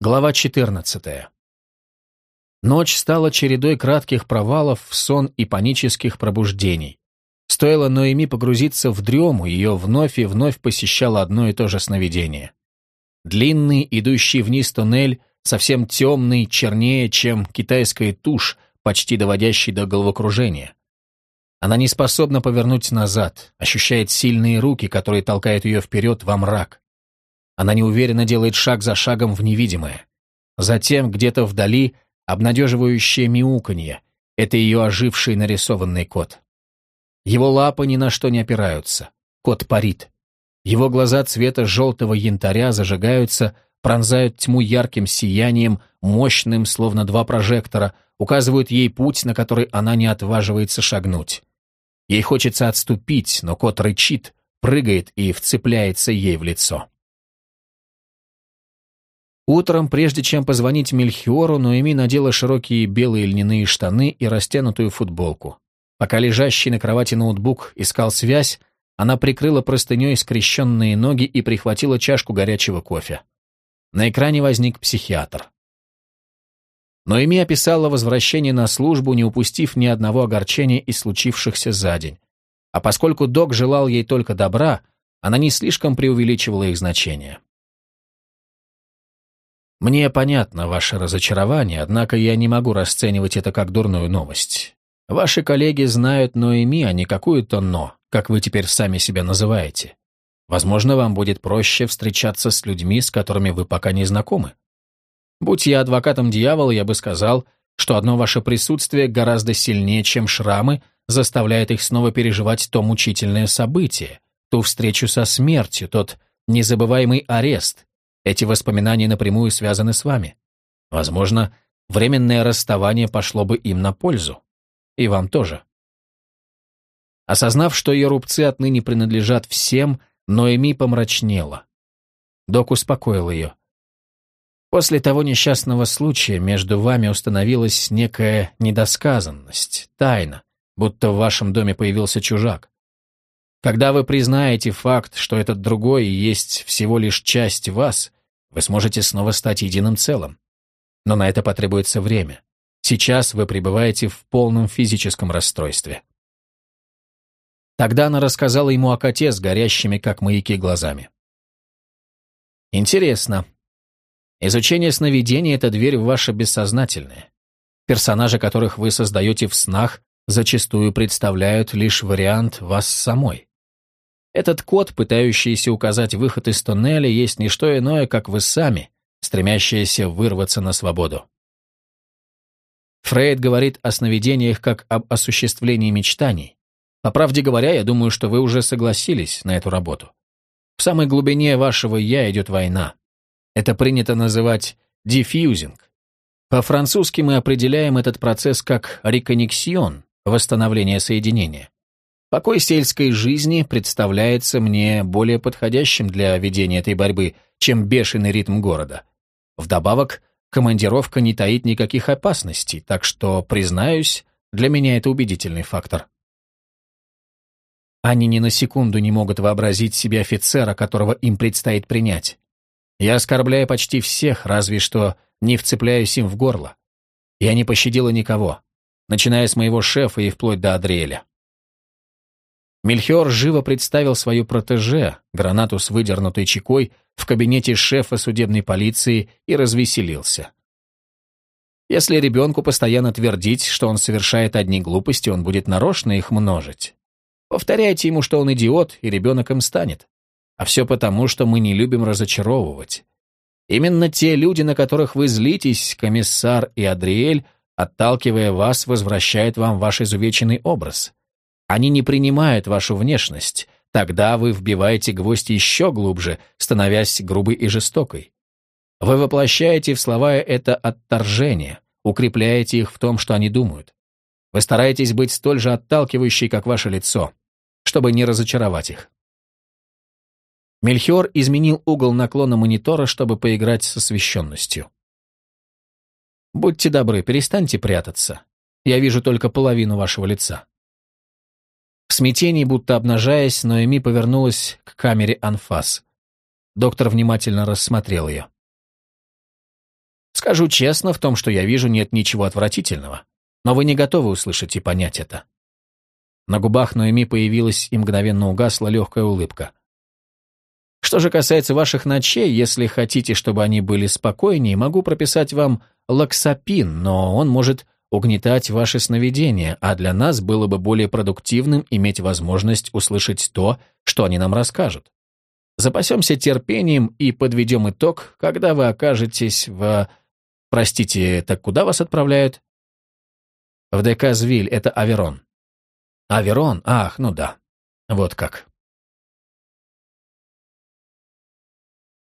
Глава 14. Ночь стала чередой кратких провалов в сон и панических пробуждений. Стоило Ноэми погрузиться в дрему, ее вновь и вновь посещало одно и то же сновидение. Длинный, идущий вниз туннель, совсем темный, чернее, чем китайская тушь, почти доводящий до головокружения. Она не способна повернуть назад, ощущает сильные руки, которые толкают ее вперед во мрак. Она неуверенно делает шаг за шагом в невидимое. Затем где-то вдали обнадеживающее мяуканье. Это ее оживший нарисованный кот. Его лапы ни на что не опираются. Кот парит. Его глаза цвета желтого янтаря зажигаются, пронзают тьму ярким сиянием, мощным, словно два прожектора, указывают ей путь, на который она не отваживается шагнуть. Ей хочется отступить, но кот рычит, прыгает и вцепляется ей в лицо. Утром, прежде чем позвонить Мельхиору, Ноэми надела широкие белые льняные штаны и растянутую футболку. Пока лежащий на кровати ноутбук искал связь, она прикрыла простыней скрещенные ноги и прихватила чашку горячего кофе. На экране возник психиатр. Ноэми описала возвращение на службу, не упустив ни одного огорчения из случившихся за день. А поскольку док желал ей только добра, она не слишком преувеличивала их значение. «Мне понятно ваше разочарование, однако я не могу расценивать это как дурную новость. Ваши коллеги знают Ноэми, а не какую-то «но», как вы теперь сами себя называете. Возможно, вам будет проще встречаться с людьми, с которыми вы пока не знакомы. Будь я адвокатом дьявола, я бы сказал, что одно ваше присутствие гораздо сильнее, чем шрамы, заставляет их снова переживать то мучительное событие, ту встречу со смертью, тот незабываемый арест. Эти воспоминания напрямую связаны с вами. Возможно, временное расставание пошло бы им на пользу. И вам тоже. Осознав, что ее рубцы отныне принадлежат всем, Ноэми помрачнела. Док успокоил ее. После того несчастного случая между вами установилась некая недосказанность, тайна, будто в вашем доме появился чужак. Когда вы признаете факт, что этот другой есть всего лишь часть вас, вы сможете снова стать единым целым. Но на это потребуется время. Сейчас вы пребываете в полном физическом расстройстве. Тогда она рассказала ему о коте с горящими, как маяки, глазами. Интересно, Изучение сновидений — это дверь в ваше бессознательное. Персонажи, которых вы создаете в снах, зачастую представляют лишь вариант вас самой. Этот код, пытающийся указать выход из туннеля, есть не что иное, как вы сами, стремящиеся вырваться на свободу. Фрейд говорит о сновидениях как об осуществлении мечтаний. По правде говоря, я думаю, что вы уже согласились на эту работу. В самой глубине вашего «я» идет война. Это принято называть диффьюзинг. По-французски мы определяем этот процесс как реконнексион, восстановление соединения. Покой сельской жизни представляется мне более подходящим для ведения этой борьбы, чем бешеный ритм города. Вдобавок, командировка не таит никаких опасностей, так что, признаюсь, для меня это убедительный фактор. Они ни на секунду не могут вообразить себе офицера, которого им предстоит принять. Я оскорбляю почти всех, разве что не вцепляюсь им в горло. Я не пощадила никого, начиная с моего шефа и вплоть до Адриэля. Мельхиор живо представил свою протеже, гранату с выдернутой чекой, в кабинете шефа судебной полиции и развеселился. Если ребенку постоянно твердить, что он совершает одни глупости, он будет нарочно их множить. Повторяйте ему, что он идиот, и ребенок им станет. А все потому, что мы не любим разочаровывать. Именно те люди, на которых вы злитесь, комиссар и Адриэль, отталкивая вас, возвращают вам ваш изувеченный образ. Они не принимают вашу внешность, тогда вы вбиваете гвоздь еще глубже, становясь грубой и жестокой. Вы воплощаете в слова это отторжение, укрепляете их в том, что они думают. Вы стараетесь быть столь же отталкивающей, как ваше лицо, чтобы не разочаровать их. Мельхиор изменил угол наклона монитора, чтобы поиграть с освещенностью. «Будьте добры, перестаньте прятаться. Я вижу только половину вашего лица». Смятении, будто обнажаясь, Ноэми повернулась к камере анфас. Доктор внимательно рассмотрел ее. Скажу честно, в том, что я вижу, нет ничего отвратительного. Но вы не готовы услышать и понять это. На губах Ноэми появилась и мгновенно угасла легкая улыбка. Что же касается ваших ночей, если хотите, чтобы они были спокойнее, могу прописать вам лаксапин, но он может угнетать ваши сновидения, а для нас было бы более продуктивным иметь возможность услышать то, что они нам расскажут. Запасемся терпением и подведем итог, когда вы окажетесь в... Простите, так куда вас отправляют? В Деказвиль, это Аверон. Аверон? Ах, ну да. Вот как.